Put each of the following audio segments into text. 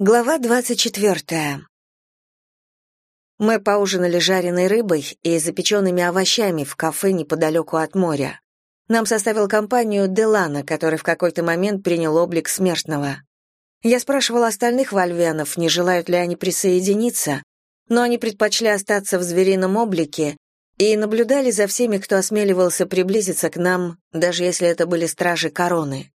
Глава двадцать четвертая. Мы поужинали жареной рыбой и запеченными овощами в кафе неподалеку от моря. Нам составил компанию Делана, который в какой-то момент принял облик смертного. Я спрашивала остальных вольвенов, не желают ли они присоединиться, но они предпочли остаться в зверином облике и наблюдали за всеми, кто осмеливался приблизиться к нам, даже если это были стражи короны.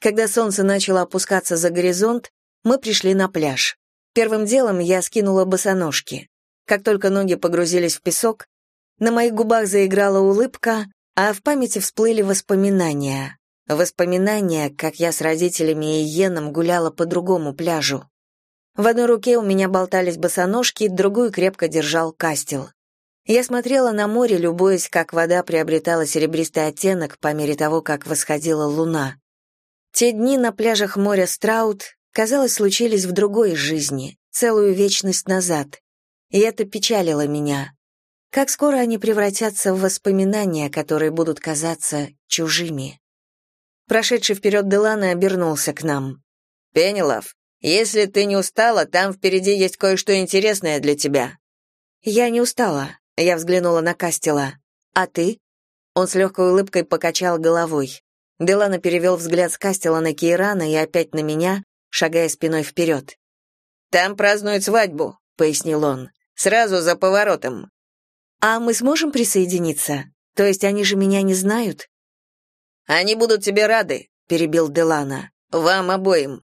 Когда солнце начало опускаться за горизонт, мы пришли на пляж. Первым делом я скинула босоножки. Как только ноги погрузились в песок, на моих губах заиграла улыбка, а в памяти всплыли воспоминания. Воспоминания, как я с родителями и Йеном гуляла по другому пляжу. В одной руке у меня болтались босоножки, другую крепко держал кастел. Я смотрела на море, любуясь, как вода приобретала серебристый оттенок по мере того, как восходила луна. Те дни на пляжах моря Страут казалось, случились в другой жизни, целую вечность назад. И это печалило меня. Как скоро они превратятся в воспоминания, которые будут казаться чужими. Прошедший вперед Делана обернулся к нам. «Пенелов, если ты не устала, там впереди есть кое-что интересное для тебя». «Я не устала», — я взглянула на Кастела. «А ты?» Он с легкой улыбкой покачал головой. Делана перевел взгляд с Кастела на Кейрана и опять на меня, шагая спиной вперед. «Там празднуют свадьбу», — пояснил он. «Сразу за поворотом». «А мы сможем присоединиться? То есть они же меня не знают?» «Они будут тебе рады», — перебил Делана. «Вам обоим».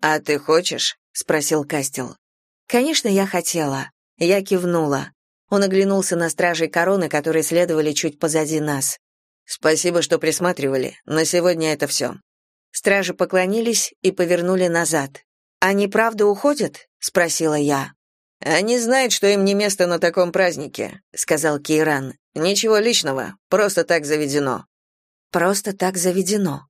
«А ты хочешь?» — спросил Кастел. «Конечно, я хотела». Я кивнула. Он оглянулся на стражей короны, которые следовали чуть позади нас. «Спасибо, что присматривали. На сегодня это все». Стражи поклонились и повернули назад. «Они правда уходят?» — спросила я. «Они знают, что им не место на таком празднике», — сказал Кейран. «Ничего личного, просто так заведено». «Просто так заведено».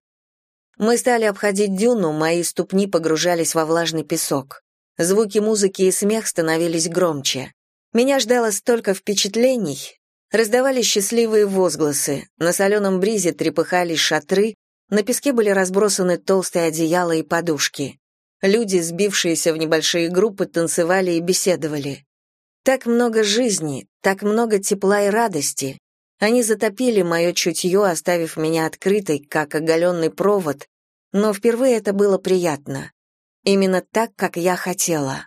Мы стали обходить дюну, мои ступни погружались во влажный песок. Звуки музыки и смех становились громче. Меня ждало столько впечатлений. Раздавались счастливые возгласы, на соленом бризе трепыхались шатры, на песке были разбросаны толстые одеяла и подушки. Люди, сбившиеся в небольшие группы, танцевали и беседовали. Так много жизни, так много тепла и радости. Они затопили мое чутье, оставив меня открытой, как оголенный провод, но впервые это было приятно. Именно так, как я хотела.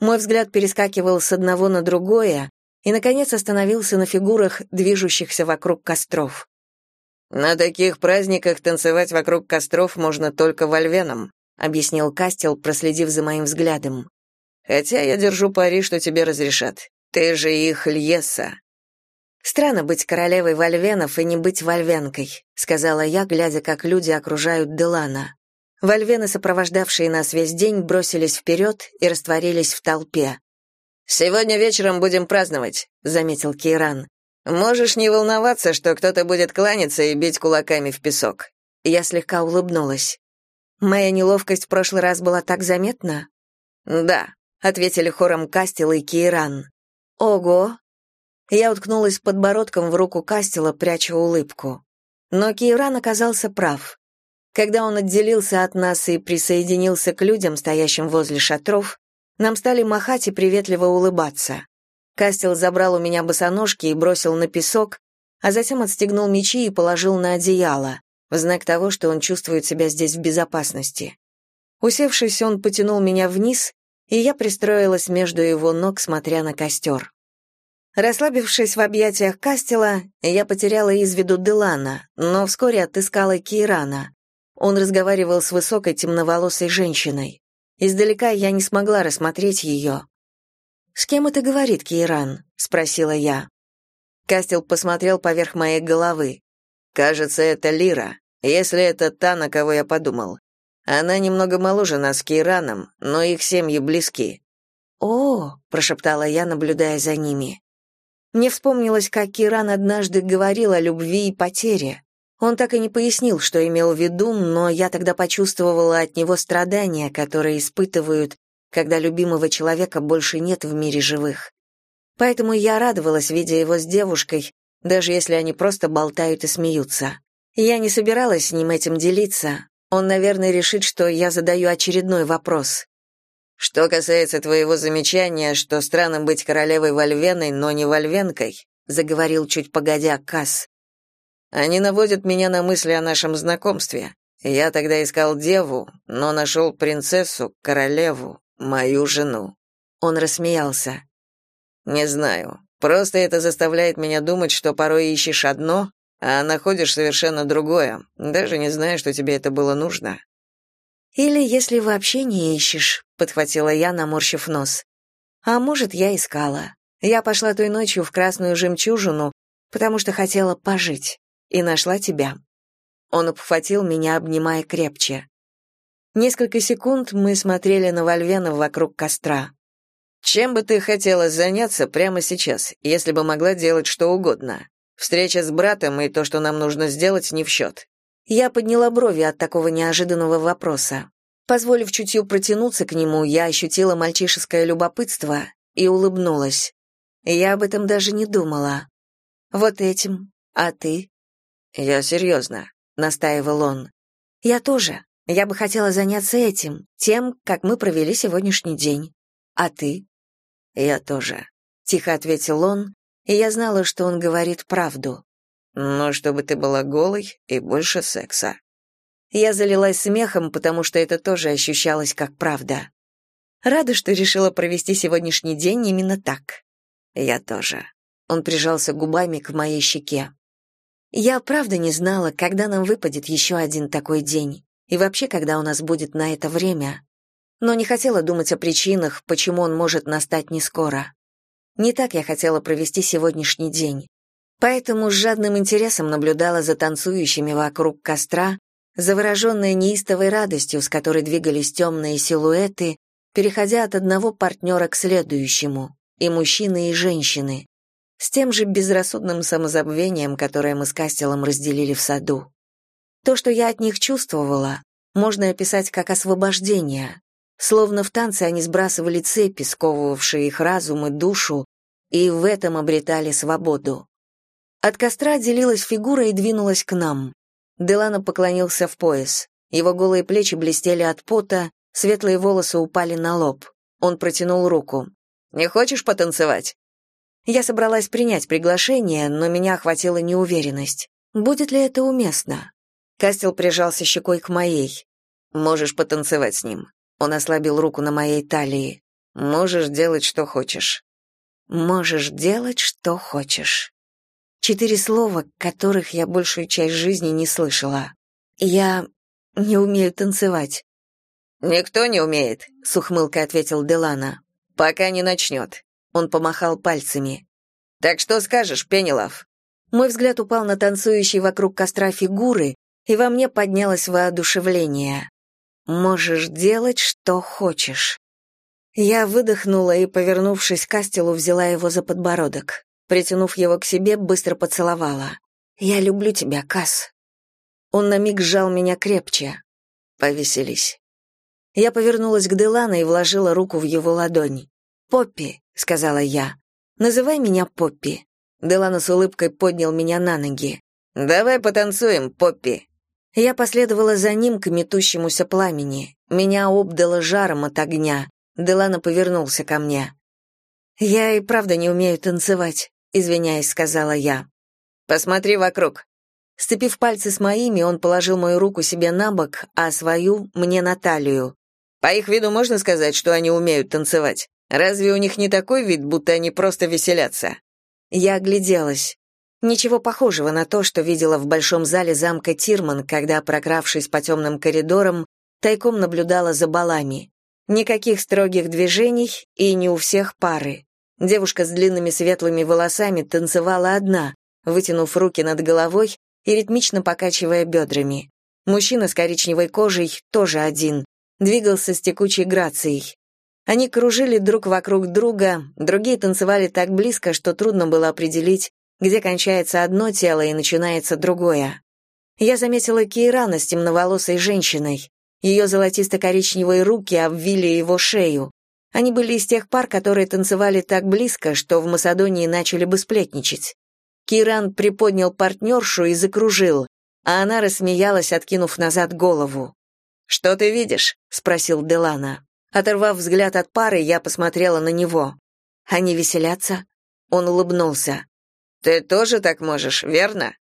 Мой взгляд перескакивал с одного на другое и, наконец, остановился на фигурах, движущихся вокруг костров. «На таких праздниках танцевать вокруг костров можно только вольвенам», объяснил Кастел, проследив за моим взглядом. «Хотя я держу пари, что тебе разрешат. Ты же их Льеса». «Странно быть королевой вольвенов и не быть вольвенкой», сказала я, глядя, как люди окружают Делана. Вольвены, сопровождавшие нас весь день, бросились вперед и растворились в толпе. «Сегодня вечером будем праздновать», — заметил Кейран. Можешь не волноваться, что кто-то будет кланяться и бить кулаками в песок. Я слегка улыбнулась. Моя неловкость в прошлый раз была так заметна? Да, ответили хором Кастел и Киран. Ого. Я уткнулась подбородком в руку Кастела, пряча улыбку. Но Киран оказался прав. Когда он отделился от нас и присоединился к людям, стоящим возле шатров, нам стали махать и приветливо улыбаться. Кастел забрал у меня босоножки и бросил на песок, а затем отстегнул мечи и положил на одеяло, в знак того, что он чувствует себя здесь в безопасности. Усевшись, он потянул меня вниз, и я пристроилась между его ног, смотря на костер. Расслабившись в объятиях Кастела, я потеряла из виду Делана, но вскоре отыскала Кирана. Он разговаривал с высокой темноволосой женщиной. Издалека я не смогла рассмотреть ее, «С кем это говорит Кейран?» — спросила я. Кастел посмотрел поверх моей головы. «Кажется, это Лира, если это та, на кого я подумал. Она немного моложе нас с Кейраном, но их семьи близки». «О!» — прошептала я, наблюдая за ними. Мне вспомнилось, как Киран однажды говорил о любви и потере. Он так и не пояснил, что имел в виду, но я тогда почувствовала от него страдания, которые испытывают когда любимого человека больше нет в мире живых. Поэтому я радовалась, видя его с девушкой, даже если они просто болтают и смеются. Я не собиралась с ним этим делиться. Он, наверное, решит, что я задаю очередной вопрос. Что касается твоего замечания, что странно быть королевой Вольвеной, но не Вольвенкой, заговорил чуть погодя Касс. Они наводят меня на мысли о нашем знакомстве. Я тогда искал деву, но нашел принцессу, королеву, мою жену. Он рассмеялся. Не знаю. Просто это заставляет меня думать, что порой ищешь одно, а находишь совершенно другое, даже не зная, что тебе это было нужно. Или если вообще не ищешь, подхватила я, наморщив нос. А может, я искала. Я пошла той ночью в красную жемчужину, потому что хотела пожить, и нашла тебя. Он обхватил меня, обнимая крепче. Несколько секунд мы смотрели на Вольвена вокруг костра. Чем бы ты хотела заняться прямо сейчас, если бы могла делать что угодно? Встреча с братом и то, что нам нужно сделать, не в счет. Я подняла брови от такого неожиданного вопроса. Позволив чутью протянуться к нему, я ощутила мальчишеское любопытство и улыбнулась. Я об этом даже не думала. Вот этим. А ты? Я серьезно», — настаивал он. Я тоже. Я бы хотела заняться этим, тем, как мы провели сегодняшний день. А ты? Я тоже, тихо ответил он, и я знала, что он говорит правду но чтобы ты была голой и больше секса. Я залилась смехом, потому что это тоже ощущалось как правда. Рада, что решила провести сегодняшний день именно так. Я тоже. Он прижался губами к моей щеке. Я правда не знала, когда нам выпадет еще один такой день, и вообще, когда у нас будет на это время. Но не хотела думать о причинах, почему он может настать не скоро. Не так я хотела провести сегодняшний день. Поэтому с жадным интересом наблюдала за танцующими вокруг костра, завороженная неистовой радостью, с которой двигались темные силуэты, переходя от одного партнера к следующему, и мужчины, и женщины, с тем же безрассудным самозабвением, которое мы с Кастелом разделили в саду. То, что я от них чувствовала, можно описать как освобождение. Словно в танце они сбрасывали цепи, сковывавшие их разум и душу, и в этом обретали свободу. От костра отделилась фигура и двинулась к нам. Делана поклонился в пояс. Его голые плечи блестели от пота, светлые волосы упали на лоб. Он протянул руку. «Не хочешь потанцевать?» Я собралась принять приглашение, но меня охватила неуверенность. Будет ли это уместно? Кастел прижался щекой к моей. «Можешь потанцевать с ним». Он ослабил руку на моей талии. «Можешь делать, что хочешь». «Можешь делать, что хочешь». Четыре слова, которых я большую часть жизни не слышала. Я не умею танцевать. Никто не умеет, с ухмылкой ответил Делана. Пока не начнет». Он помахал пальцами. Так что скажешь, Пенелов? Мой взгляд упал на танцующие вокруг костра фигуры, и во мне поднялось воодушевление. Можешь делать, что хочешь. Я выдохнула и, повернувшись к Астелу, взяла его за подбородок. Притянув его к себе, быстро поцеловала. «Я люблю тебя, Кас. Он на миг сжал меня крепче. «Повеселись». Я повернулась к Делана и вложила руку в его ладонь. «Поппи», — сказала я. «Называй меня Поппи». Делана с улыбкой поднял меня на ноги. «Давай потанцуем, Поппи». Я последовала за ним к метущемуся пламени. Меня обдало жаром от огня. Делана повернулся ко мне. «Я и правда не умею танцевать извиняясь, сказала я. Посмотри вокруг. Сцепив пальцы с моими, он положил мою руку себе на бок, а свою мне на талию. По их виду можно сказать, что они умеют танцевать. Разве у них не такой вид, будто они просто веселятся? Я огляделась. Ничего похожего на то, что видела в большом зале замка Тирман, когда, прокравшись по темным коридорам, тайком наблюдала за балами. Никаких строгих движений и не у всех пары. Девушка с длинными светлыми волосами танцевала одна, вытянув руки над головой и ритмично покачивая бедрами. Мужчина с коричневой кожей тоже один, двигался с текучей грацией. Они кружили друг вокруг друга, другие танцевали так близко, что трудно было определить, где кончается одно тело и начинается другое. Я заметила Кейрана с темноволосой женщиной. Ее золотисто-коричневые руки обвили его шею. Они были из тех пар, которые танцевали так близко, что в Масадонии начали бы сплетничать. Киран приподнял партнершу и закружил, а она рассмеялась, откинув назад голову. «Что ты видишь?» — спросил Делана. Оторвав взгляд от пары, я посмотрела на него. Они веселятся? Он улыбнулся. Ты тоже так можешь, верно?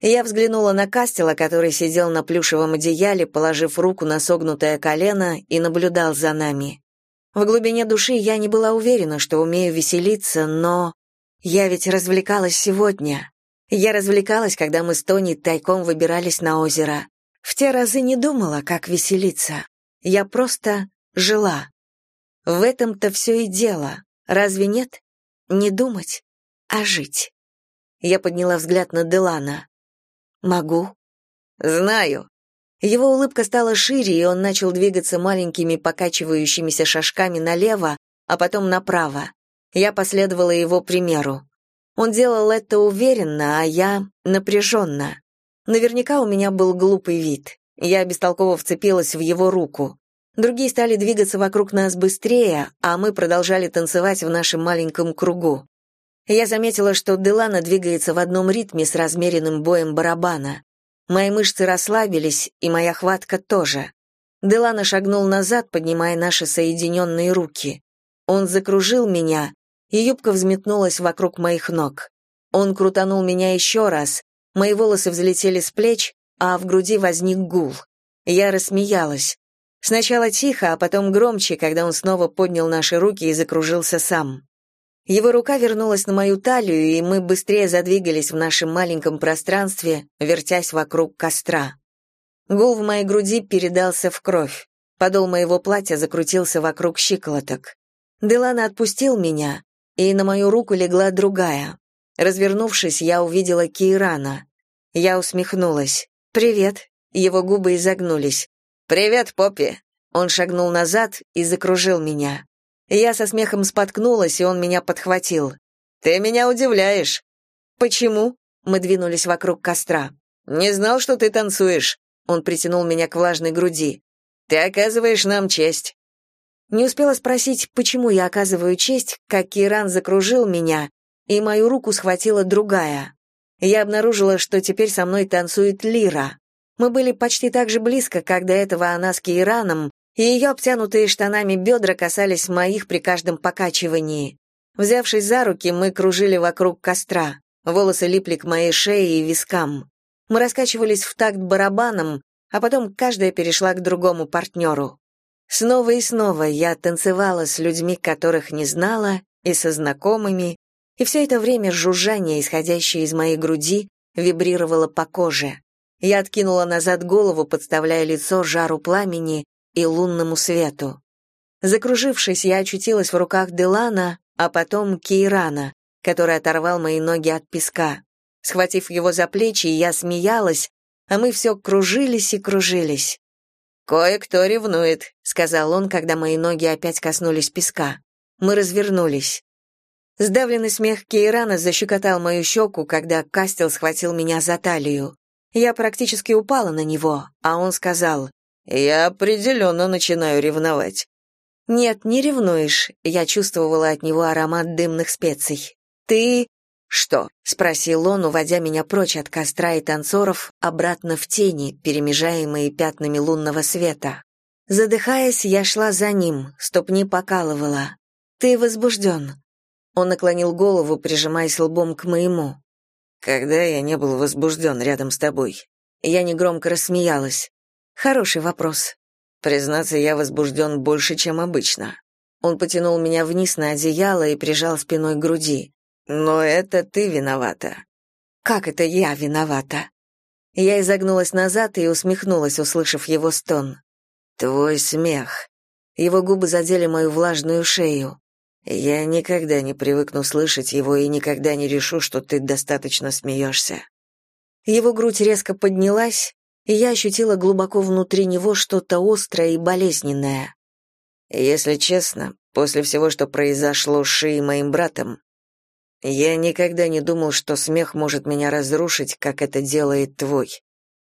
Я взглянула на Кастела, который сидел на плюшевом одеяле, положив руку на согнутое колено и наблюдал за нами. В глубине души я не была уверена, что умею веселиться, но... Я ведь развлекалась сегодня. Я развлекалась, когда мы с Тони тайком выбирались на озеро. В те разы не думала, как веселиться. Я просто жила. В этом-то все и дело. Разве нет? Не думать, а жить. Я подняла взгляд на Делана. Могу. Знаю. Его улыбка стала шире, и он начал двигаться маленькими покачивающимися шажками налево, а потом направо. Я последовала его примеру. Он делал это уверенно, а я напряженно. Наверняка у меня был глупый вид. Я бестолково вцепилась в его руку. Другие стали двигаться вокруг нас быстрее, а мы продолжали танцевать в нашем маленьком кругу. Я заметила, что Делана двигается в одном ритме с размеренным боем барабана. Мои мышцы расслабились, и моя хватка тоже. Делана шагнул назад, поднимая наши соединенные руки. Он закружил меня, и юбка взметнулась вокруг моих ног. Он крутанул меня еще раз, мои волосы взлетели с плеч, а в груди возник гул. Я рассмеялась. Сначала тихо, а потом громче, когда он снова поднял наши руки и закружился сам. Его рука вернулась на мою талию, и мы быстрее задвигались в нашем маленьком пространстве, вертясь вокруг костра. Гул в моей груди передался в кровь. Подол моего платья закрутился вокруг щиколоток. Делана отпустил меня, и на мою руку легла другая. Развернувшись, я увидела Кейрана. Я усмехнулась. «Привет». Его губы изогнулись. «Привет, Поппи». Он шагнул назад и закружил меня. Я со смехом споткнулась, и он меня подхватил. «Ты меня удивляешь». «Почему?» Мы двинулись вокруг костра. «Не знал, что ты танцуешь». Он притянул меня к влажной груди. «Ты оказываешь нам честь». Не успела спросить, почему я оказываю честь, как Киран закружил меня, и мою руку схватила другая. Я обнаружила, что теперь со мной танцует Лира. Мы были почти так же близко, как до этого она с Кираном, и ее обтянутые штанами бедра касались моих при каждом покачивании. Взявшись за руки, мы кружили вокруг костра. Волосы липли к моей шее и вискам. Мы раскачивались в такт барабаном, а потом каждая перешла к другому партнеру. Снова и снова я танцевала с людьми, которых не знала, и со знакомыми, и все это время жужжание, исходящее из моей груди, вибрировало по коже. Я откинула назад голову, подставляя лицо жару пламени, и лунному свету. Закружившись, я очутилась в руках Делана, а потом Кейрана, который оторвал мои ноги от песка. Схватив его за плечи, я смеялась, а мы все кружились и кружились. «Кое-кто ревнует», — сказал он, когда мои ноги опять коснулись песка. Мы развернулись. Сдавленный смех Кейрана защекотал мою щеку, когда Кастел схватил меня за талию. Я практически упала на него, а он сказал, я определенно начинаю ревновать. Нет, не ревнуешь. Я чувствовала от него аромат дымных специй. Ты что? спросил он, уводя меня прочь от костра и танцоров, обратно в тени, перемежаемые пятнами лунного света. Задыхаясь, я шла за ним, ступни покалывала. Ты возбужден?» Он наклонил голову, прижимаясь лбом к моему. Когда я не был возбужден рядом с тобой? Я негромко рассмеялась. Хороший вопрос. Признаться, я возбужден больше, чем обычно. Он потянул меня вниз на одеяло и прижал спиной к груди. Но это ты виновата. Как это я виновата? Я изогнулась назад и усмехнулась, услышав его стон. Твой смех. Его губы задели мою влажную шею. Я никогда не привыкну слышать его и никогда не решу, что ты достаточно смеешься». Его грудь резко поднялась, и я ощутила глубоко внутри него что-то острое и болезненное. Если честно, после всего, что произошло с Ши и моим братом, я никогда не думал, что смех может меня разрушить, как это делает твой.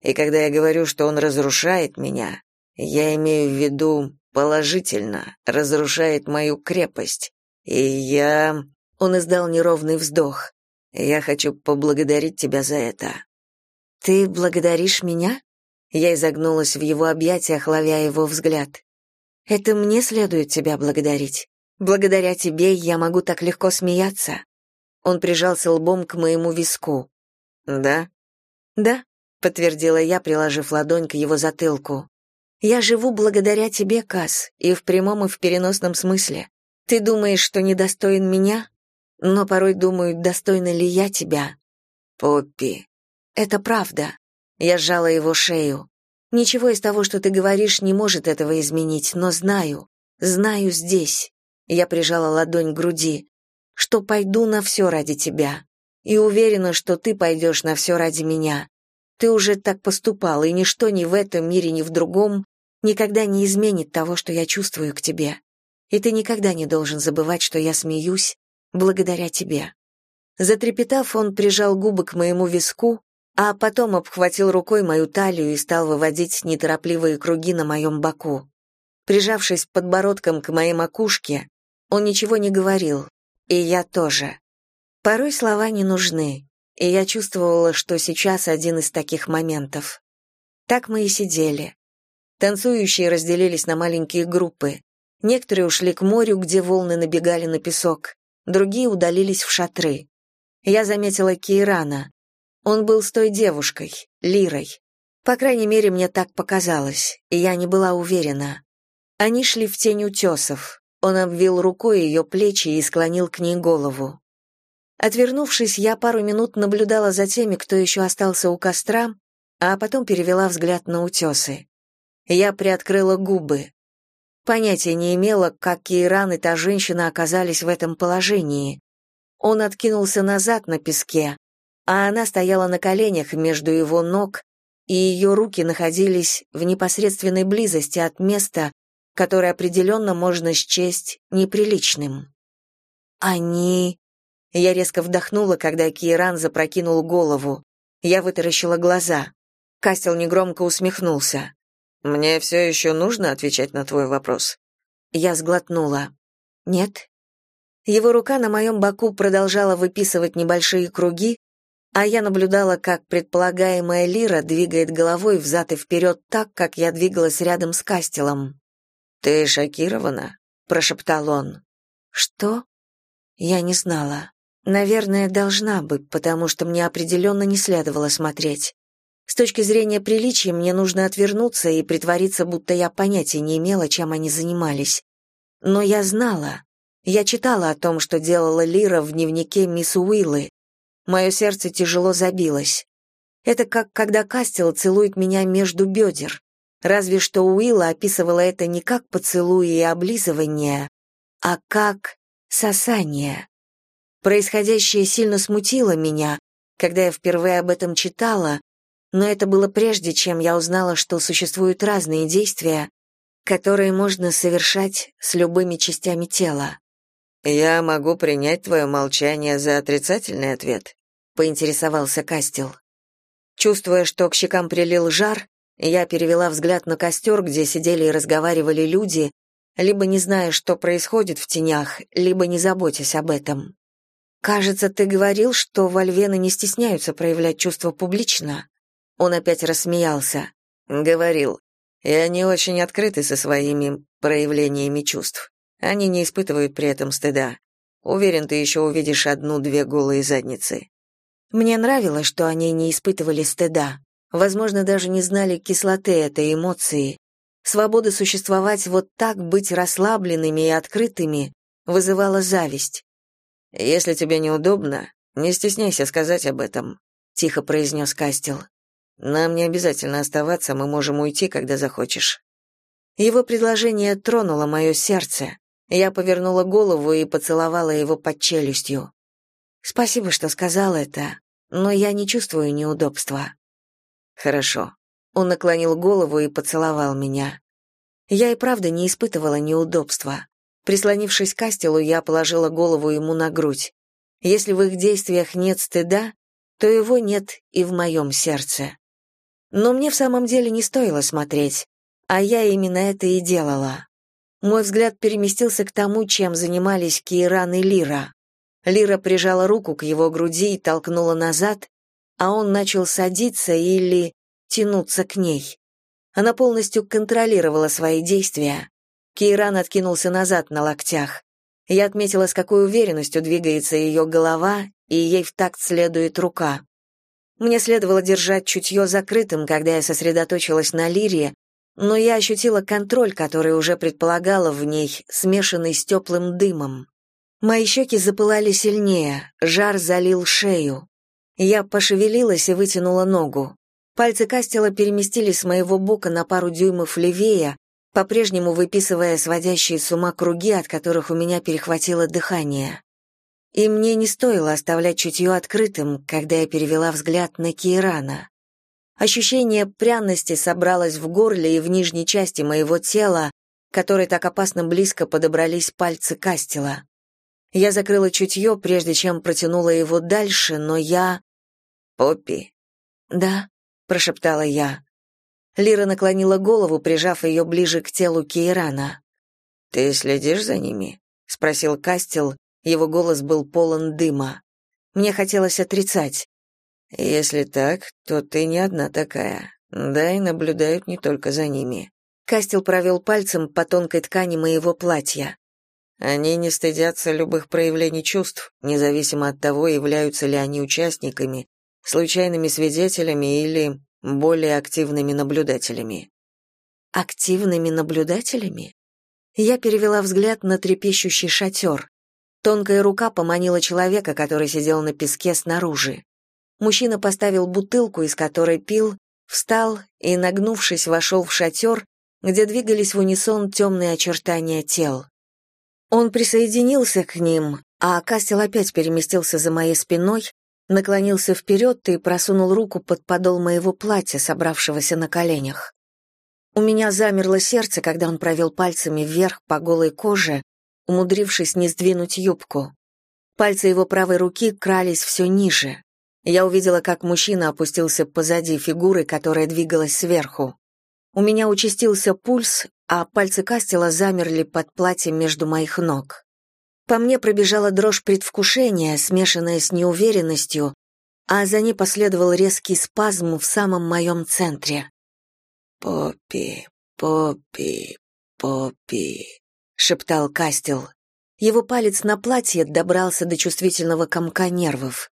И когда я говорю, что он разрушает меня, я имею в виду положительно, разрушает мою крепость. И я... Он издал неровный вздох. Я хочу поблагодарить тебя за это. «Ты благодаришь меня?» Я изогнулась в его объятиях, ловя его взгляд. Это мне следует тебя благодарить. Благодаря тебе я могу так легко смеяться. Он прижался лбом к моему виску. Да? Да, подтвердила я, приложив ладонь к его затылку. Я живу благодаря тебе, Кас, и в прямом и в переносном смысле. Ты думаешь, что недостоин меня, но порой думаю, достойна ли я тебя. Поппи. Это правда. Я сжала его шею. Ничего из того, что ты говоришь, не может этого изменить, но знаю, знаю здесь. Я прижала ладонь к груди, что пойду на все ради тебя. И уверена, что ты пойдешь на все ради меня. Ты уже так поступал, и ничто ни в этом мире, ни в другом никогда не изменит того, что я чувствую к тебе. И ты никогда не должен забывать, что я смеюсь благодаря тебе. Затрепетав, он прижал губы к моему виску, а потом обхватил рукой мою талию и стал выводить неторопливые круги на моем боку. Прижавшись подбородком к моей макушке, он ничего не говорил, и я тоже. Порой слова не нужны, и я чувствовала, что сейчас один из таких моментов. Так мы и сидели. Танцующие разделились на маленькие группы. Некоторые ушли к морю, где волны набегали на песок, другие удалились в шатры. Я заметила Кейрана. Он был с той девушкой, Лирой. По крайней мере, мне так показалось, и я не была уверена. Они шли в тень утесов. Он обвил рукой ее плечи и склонил к ней голову. Отвернувшись, я пару минут наблюдала за теми, кто еще остался у костра, а потом перевела взгляд на утесы. Я приоткрыла губы. Понятия не имела, как Кейран и та женщина оказались в этом положении. Он откинулся назад на песке, а она стояла на коленях между его ног, и ее руки находились в непосредственной близости от места, которое определенно можно счесть неприличным. Они... Я резко вдохнула, когда Киран запрокинул голову. Я вытаращила глаза. Кастел негромко усмехнулся. «Мне все еще нужно отвечать на твой вопрос?» Я сглотнула. «Нет». Его рука на моем боку продолжала выписывать небольшие круги, а я наблюдала, как предполагаемая Лира двигает головой взад и вперед так, как я двигалась рядом с Кастелом. «Ты шокирована?» — прошептал он. «Что?» Я не знала. Наверное, должна бы, потому что мне определенно не следовало смотреть. С точки зрения приличия мне нужно отвернуться и притвориться, будто я понятия не имела, чем они занимались. Но я знала. Я читала о том, что делала Лира в дневнике мисс Уиллы. Мое сердце тяжело забилось. Это как когда Кастел целует меня между бедер. Разве что Уилла описывала это не как поцелуи и облизывание, а как сосание. Происходящее сильно смутило меня, когда я впервые об этом читала, но это было прежде, чем я узнала, что существуют разные действия, которые можно совершать с любыми частями тела. «Я могу принять твое молчание за отрицательный ответ», — поинтересовался Кастел. Чувствуя, что к щекам прилил жар, я перевела взгляд на костер, где сидели и разговаривали люди, либо не зная, что происходит в тенях, либо не заботясь об этом. «Кажется, ты говорил, что вольвены не стесняются проявлять чувства публично». Он опять рассмеялся. «Говорил. И они очень открыты со своими проявлениями чувств. Они не испытывают при этом стыда. Уверен, ты еще увидишь одну-две голые задницы». Мне нравилось, что они не испытывали стыда. Возможно, даже не знали кислоты этой эмоции. Свобода существовать вот так, быть расслабленными и открытыми, вызывала зависть. «Если тебе неудобно, не стесняйся сказать об этом», — тихо произнес Кастел. «Нам не обязательно оставаться, мы можем уйти, когда захочешь». Его предложение тронуло мое сердце. Я повернула голову и поцеловала его под челюстью. «Спасибо, что сказал это, но я не чувствую неудобства». «Хорошо». Он наклонил голову и поцеловал меня. Я и правда не испытывала неудобства. Прислонившись к Астелу, я положила голову ему на грудь. Если в их действиях нет стыда, то его нет и в моем сердце. Но мне в самом деле не стоило смотреть, а я именно это и делала. Мой взгляд переместился к тому, чем занимались Киран и Лира. Лира прижала руку к его груди и толкнула назад, а он начал садиться или тянуться к ней. Она полностью контролировала свои действия, Кейран откинулся назад на локтях. Я отметила, с какой уверенностью двигается ее голова, и ей в такт следует рука. Мне следовало держать чутье закрытым, когда я сосредоточилась на лирии, но я ощутила контроль, который уже предполагала в ней, смешанный с теплым дымом. Мои щеки запылали сильнее, жар залил шею. Я пошевелилась и вытянула ногу. Пальцы Кастела переместились с моего бока на пару дюймов левее, по-прежнему выписывая сводящие с ума круги, от которых у меня перехватило дыхание. И мне не стоило оставлять чутье открытым, когда я перевела взгляд на Кирана. Ощущение пряности собралось в горле и в нижней части моего тела, которой так опасно близко подобрались пальцы Кастела. Я закрыла чутье, прежде чем протянула его дальше, но я... «Поппи?» «Да», — прошептала я. Лира наклонила голову, прижав ее ближе к телу Кейрана. «Ты следишь за ними?» — спросил Кастел, его голос был полон дыма. Мне хотелось отрицать. «Если так, то ты не одна такая. Да, и наблюдают не только за ними». Кастел провел пальцем по тонкой ткани моего платья. Они не стыдятся любых проявлений чувств, независимо от того, являются ли они участниками, случайными свидетелями или более активными наблюдателями. Активными наблюдателями? Я перевела взгляд на трепещущий шатер. Тонкая рука поманила человека, который сидел на песке снаружи. Мужчина поставил бутылку, из которой пил, встал и, нагнувшись, вошел в шатер, где двигались в унисон темные очертания тел. Он присоединился к ним, а Кастел опять переместился за моей спиной, наклонился вперед и просунул руку под подол моего платья, собравшегося на коленях. У меня замерло сердце, когда он провел пальцами вверх по голой коже, умудрившись не сдвинуть юбку. Пальцы его правой руки крались все ниже. Я увидела, как мужчина опустился позади фигуры, которая двигалась сверху. У меня участился пульс, а пальцы Кастела замерли под платьем между моих ног. По мне пробежала дрожь предвкушения, смешанная с неуверенностью, а за ней последовал резкий спазм в самом моем центре. «Поппи, Поппи, Поппи», шептал Кастел. Его палец на платье добрался до чувствительного комка нервов.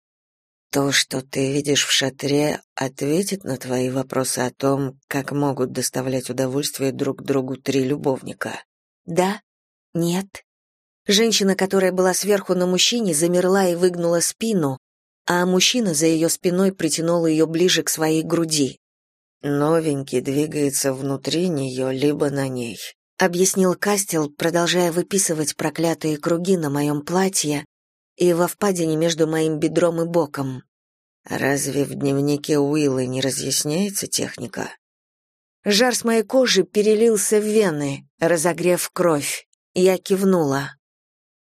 То, что ты видишь в шатре, ответит на твои вопросы о том, как могут доставлять удовольствие друг другу три любовника. Да? Нет? Женщина, которая была сверху на мужчине, замерла и выгнула спину, а мужчина за ее спиной притянул ее ближе к своей груди. Новенький двигается внутри нее, либо на ней объяснил Кастел, продолжая выписывать проклятые круги на моем платье и во впадине между моим бедром и боком. Разве в дневнике Уиллы не разъясняется техника? Жар с моей кожи перелился в вены, разогрев кровь. Я кивнула.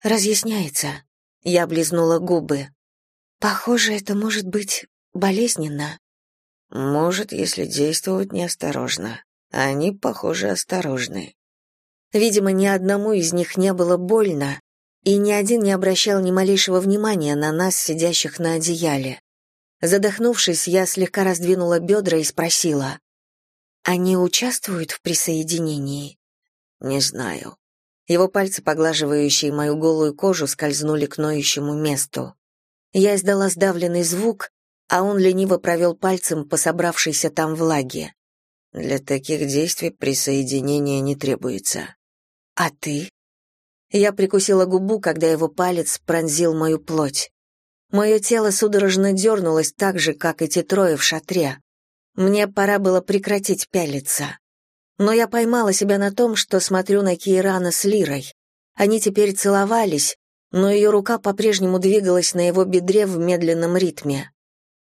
Разъясняется. Я облизнула губы. Похоже, это может быть болезненно. Может, если действовать неосторожно. Они, похоже, осторожны. Видимо, ни одному из них не было больно, и ни один не обращал ни малейшего внимания на нас, сидящих на одеяле. Задохнувшись, я слегка раздвинула бедра и спросила, «Они участвуют в присоединении?» «Не знаю». Его пальцы, поглаживающие мою голую кожу, скользнули к ноющему месту. Я издала сдавленный звук, а он лениво провел пальцем по собравшейся там влаге. Для таких действий присоединение не требуется. «А ты?» Я прикусила губу, когда его палец пронзил мою плоть. Мое тело судорожно дернулось так же, как и те трое в шатре. Мне пора было прекратить пялиться. Но я поймала себя на том, что смотрю на Кейрана с Лирой. Они теперь целовались, но ее рука по-прежнему двигалась на его бедре в медленном ритме.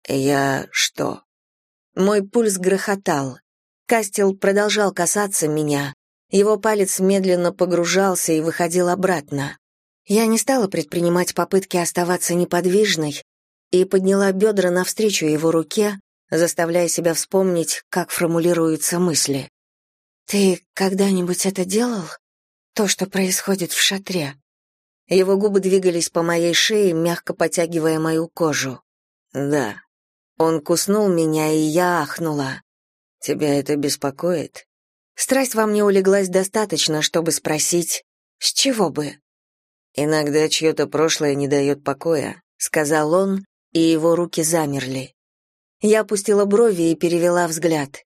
«Я что?» Мой пульс грохотал. Кастел продолжал касаться меня, его палец медленно погружался и выходил обратно. Я не стала предпринимать попытки оставаться неподвижной и подняла бедра навстречу его руке, заставляя себя вспомнить, как формулируются мысли. «Ты когда-нибудь это делал? То, что происходит в шатре?» Его губы двигались по моей шее, мягко потягивая мою кожу. «Да». Он куснул меня, и я ахнула. «Тебя это беспокоит?» Страсть во мне улеглась достаточно, чтобы спросить, с чего бы? «Иногда чье-то прошлое не дает покоя», — сказал он, и его руки замерли. Я опустила брови и перевела взгляд.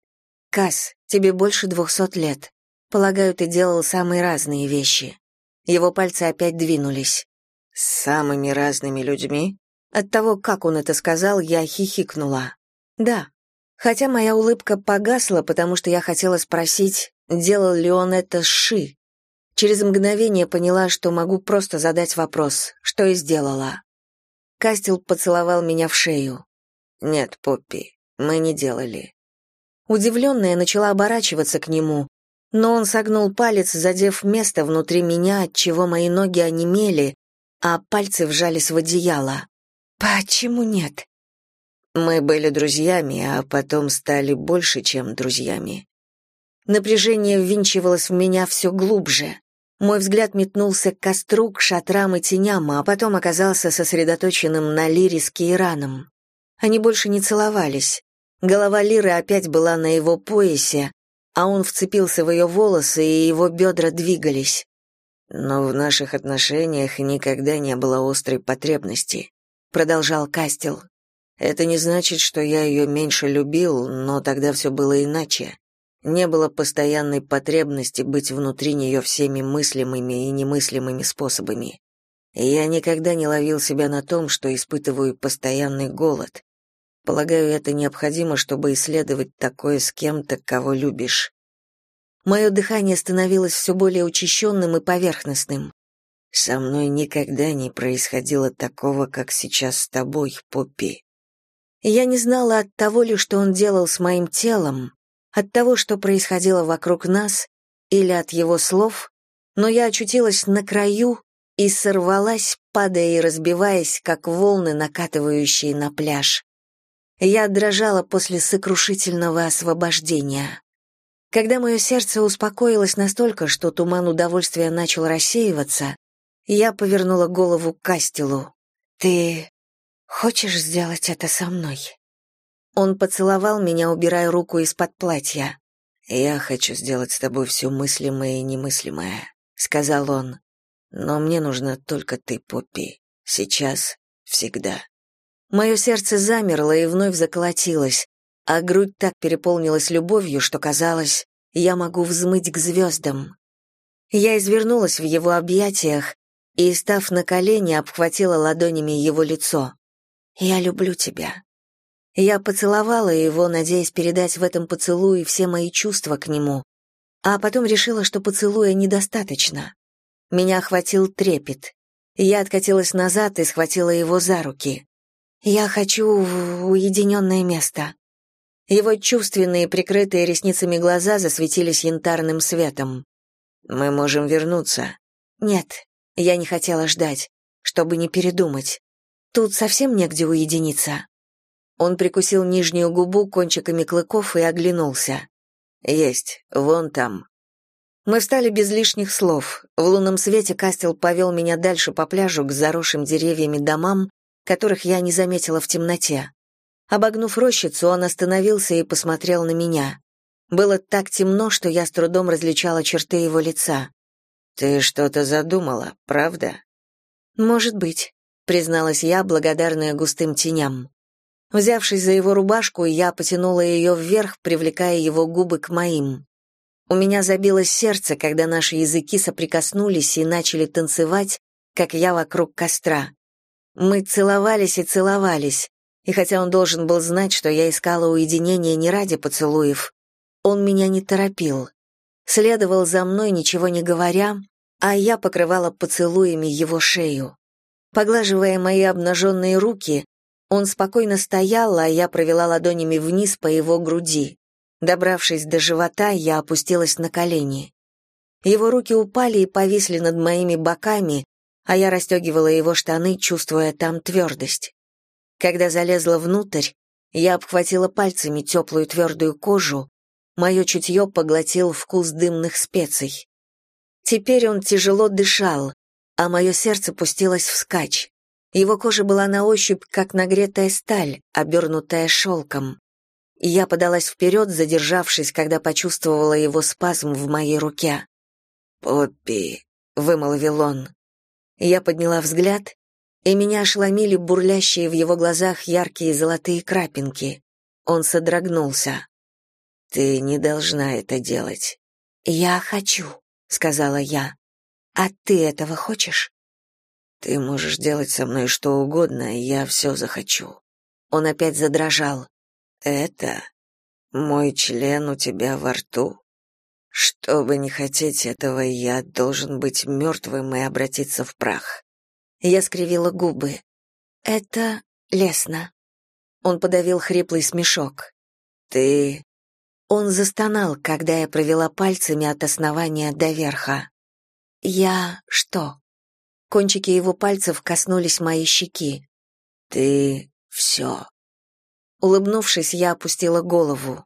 «Касс, тебе больше двухсот лет. Полагаю, ты делал самые разные вещи». Его пальцы опять двинулись. «С самыми разными людьми?» От того, как он это сказал, я хихикнула. «Да». Хотя моя улыбка погасла, потому что я хотела спросить, делал ли он это Ши, Через мгновение поняла, что могу просто задать вопрос, что и сделала. Кастел поцеловал меня в шею. «Нет, Поппи, мы не делали». Удивленная начала оборачиваться к нему, но он согнул палец, задев место внутри меня, от чего мои ноги онемели, а пальцы вжались в одеяло. «Почему нет?» Мы были друзьями, а потом стали больше, чем друзьями. Напряжение ввинчивалось в меня все глубже. Мой взгляд метнулся к костру, к шатрам и теням, а потом оказался сосредоточенным на Лире с Кейраном. Они больше не целовались. Голова Лиры опять была на его поясе, а он вцепился в ее волосы, и его бедра двигались. «Но в наших отношениях никогда не было острой потребности», — продолжал Кастел. «Это не значит, что я ее меньше любил, но тогда все было иначе. Не было постоянной потребности быть внутри нее всеми мыслимыми и немыслимыми способами. Я никогда не ловил себя на том, что испытываю постоянный голод. Полагаю, это необходимо, чтобы исследовать такое с кем-то, кого любишь. Мое дыхание становилось все более учащенным и поверхностным. Со мной никогда не происходило такого, как сейчас с тобой, Поппи. Я не знала от того ли, что он делал с моим телом, от того, что происходило вокруг нас, или от его слов, но я очутилась на краю и сорвалась, падая и разбиваясь, как волны, накатывающие на пляж. Я дрожала после сокрушительного освобождения. Когда мое сердце успокоилось настолько, что туман удовольствия начал рассеиваться, я повернула голову к Кастелу. «Ты хочешь сделать это со мной?» Он поцеловал меня, убирая руку из-под платья. «Я хочу сделать с тобой все мыслимое и немыслимое», — сказал он. «Но мне нужна только ты, Поппи. Сейчас, всегда». Мое сердце замерло и вновь заколотилось, а грудь так переполнилась любовью, что казалось, я могу взмыть к звездам. Я извернулась в его объятиях и, став на колени, обхватила ладонями его лицо. «Я люблю тебя», я поцеловала его, надеясь передать в этом поцелуе все мои чувства к нему, а потом решила, что поцелуя недостаточно. Меня охватил трепет. Я откатилась назад и схватила его за руки. «Я хочу в уединенное место». Его чувственные, прикрытые ресницами глаза засветились янтарным светом. «Мы можем вернуться». «Нет, я не хотела ждать, чтобы не передумать. Тут совсем негде уединиться». Он прикусил нижнюю губу кончиками клыков и оглянулся. «Есть, вон там». Мы встали без лишних слов. В лунном свете Кастел повел меня дальше по пляжу к заросшим деревьями домам, которых я не заметила в темноте. Обогнув рощицу, он остановился и посмотрел на меня. Было так темно, что я с трудом различала черты его лица. «Ты что-то задумала, правда?» «Может быть», — призналась я, благодарная густым теням. Взявшись за его рубашку, я потянула ее вверх, привлекая его губы к моим. У меня забилось сердце, когда наши языки соприкоснулись и начали танцевать, как я вокруг костра. Мы целовались и целовались, и хотя он должен был знать, что я искала уединения не ради поцелуев, он меня не торопил. Следовал за мной, ничего не говоря, а я покрывала поцелуями его шею. Поглаживая мои обнаженные руки, он спокойно стоял, а я провела ладонями вниз по его груди. Добравшись до живота, я опустилась на колени. Его руки упали и повисли над моими боками, а я расстегивала его штаны, чувствуя там твердость. Когда залезла внутрь, я обхватила пальцами теплую твердую кожу, мое чутье поглотил вкус дымных специй. Теперь он тяжело дышал, а мое сердце пустилось вскачь. Его кожа была на ощупь, как нагретая сталь, обернутая шелком. Я подалась вперед, задержавшись, когда почувствовала его спазм в моей руке. «Поппи», — вымолвил он. Я подняла взгляд, и меня ошеломили бурлящие в его глазах яркие золотые крапинки. Он содрогнулся. «Ты не должна это делать». «Я хочу», — сказала я. «А ты этого хочешь?» «Ты можешь делать со мной что угодно, я все захочу». Он опять задрожал. «Это мой член у тебя во рту. Чтобы не хотеть этого, я должен быть мертвым и обратиться в прах». Я скривила губы. «Это лестно». Он подавил хриплый смешок. «Ты...» Он застонал, когда я провела пальцами от основания до верха. «Я что?» Кончики его пальцев коснулись моей щеки. «Ты все». Улыбнувшись, я опустила голову.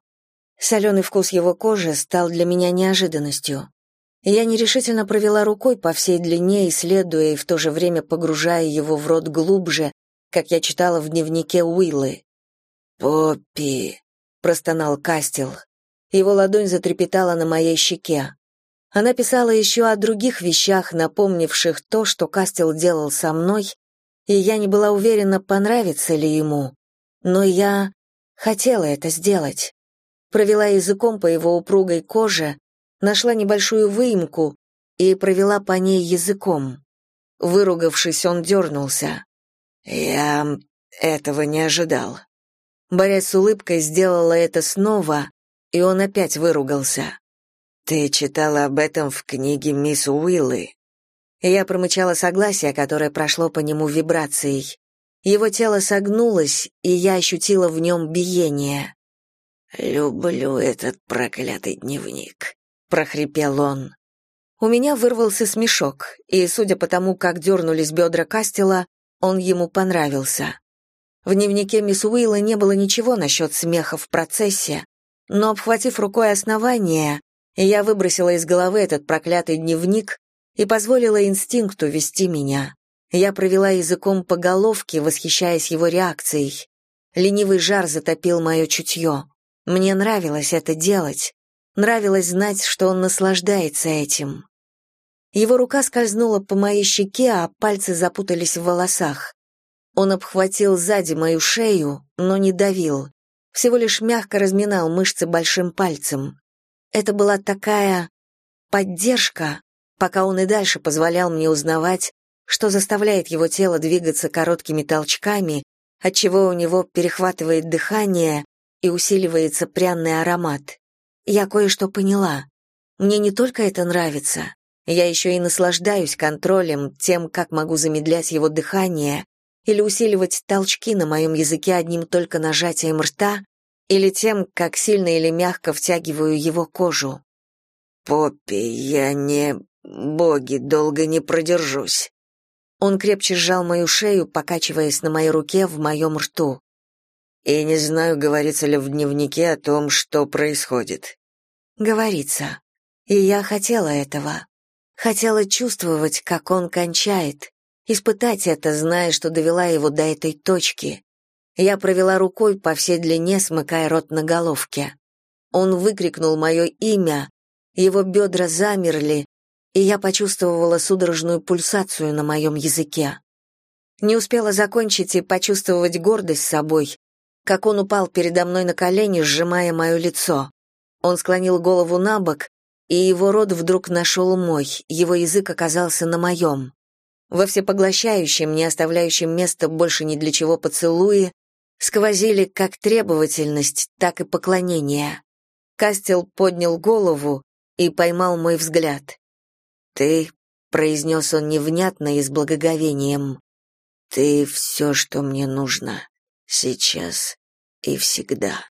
Соленый вкус его кожи стал для меня неожиданностью. Я нерешительно провела рукой по всей длине, исследуя и в то же время погружая его в рот глубже, как я читала в дневнике Уиллы. «Поппи», — простонал Кастел. Его ладонь затрепетала на моей щеке. Она писала еще о других вещах, напомнивших то, что Кастел делал со мной, и я не была уверена, понравится ли ему. Но я хотела это сделать. Провела языком по его упругой коже, нашла небольшую выемку и провела по ней языком. Выругавшись, он дернулся. «Я этого не ожидал». Борясь с улыбкой, сделала это снова, и он опять выругался. «Ты читала об этом в книге мисс Уиллы?» Я промычала согласие, которое прошло по нему вибрацией. Его тело согнулось, и я ощутила в нем биение. «Люблю этот проклятый дневник», — прохрипел он. У меня вырвался смешок, и, судя по тому, как дернулись бедра Кастела, он ему понравился. В дневнике мисс Уилла не было ничего насчет смеха в процессе, но, обхватив рукой основание, я выбросила из головы этот проклятый дневник и позволила инстинкту вести меня. Я провела языком по головке, восхищаясь его реакцией. Ленивый жар затопил мое чутье. Мне нравилось это делать. Нравилось знать, что он наслаждается этим. Его рука скользнула по моей щеке, а пальцы запутались в волосах. Он обхватил сзади мою шею, но не давил. Всего лишь мягко разминал мышцы большим пальцем. Это была такая поддержка, пока он и дальше позволял мне узнавать, что заставляет его тело двигаться короткими толчками, отчего у него перехватывает дыхание и усиливается пряный аромат. Я кое-что поняла. Мне не только это нравится, я еще и наслаждаюсь контролем, тем, как могу замедлять его дыхание или усиливать толчки на моем языке одним только нажатием рта или тем, как сильно или мягко втягиваю его кожу. «Поппи, я не... боги, долго не продержусь». Он крепче сжал мою шею, покачиваясь на моей руке в моем рту. «И не знаю, говорится ли в дневнике о том, что происходит». «Говорится. И я хотела этого. Хотела чувствовать, как он кончает, испытать это, зная, что довела его до этой точки, я провела рукой по всей длине, смыкая рот на головке. Он выкрикнул мое имя, его бедра замерли, и я почувствовала судорожную пульсацию на моем языке. Не успела закончить и почувствовать гордость собой, как он упал передо мной на колени, сжимая мое лицо. Он склонил голову на бок, и его рот вдруг нашел мой, его язык оказался на моем. Во всепоглощающем, не оставляющем места больше ни для чего поцелуе, сквозили как требовательность, так и поклонение. Кастел поднял голову и поймал мой взгляд. «Ты», — произнес он невнятно и с благоговением, — «ты все, что мне нужно, сейчас и всегда».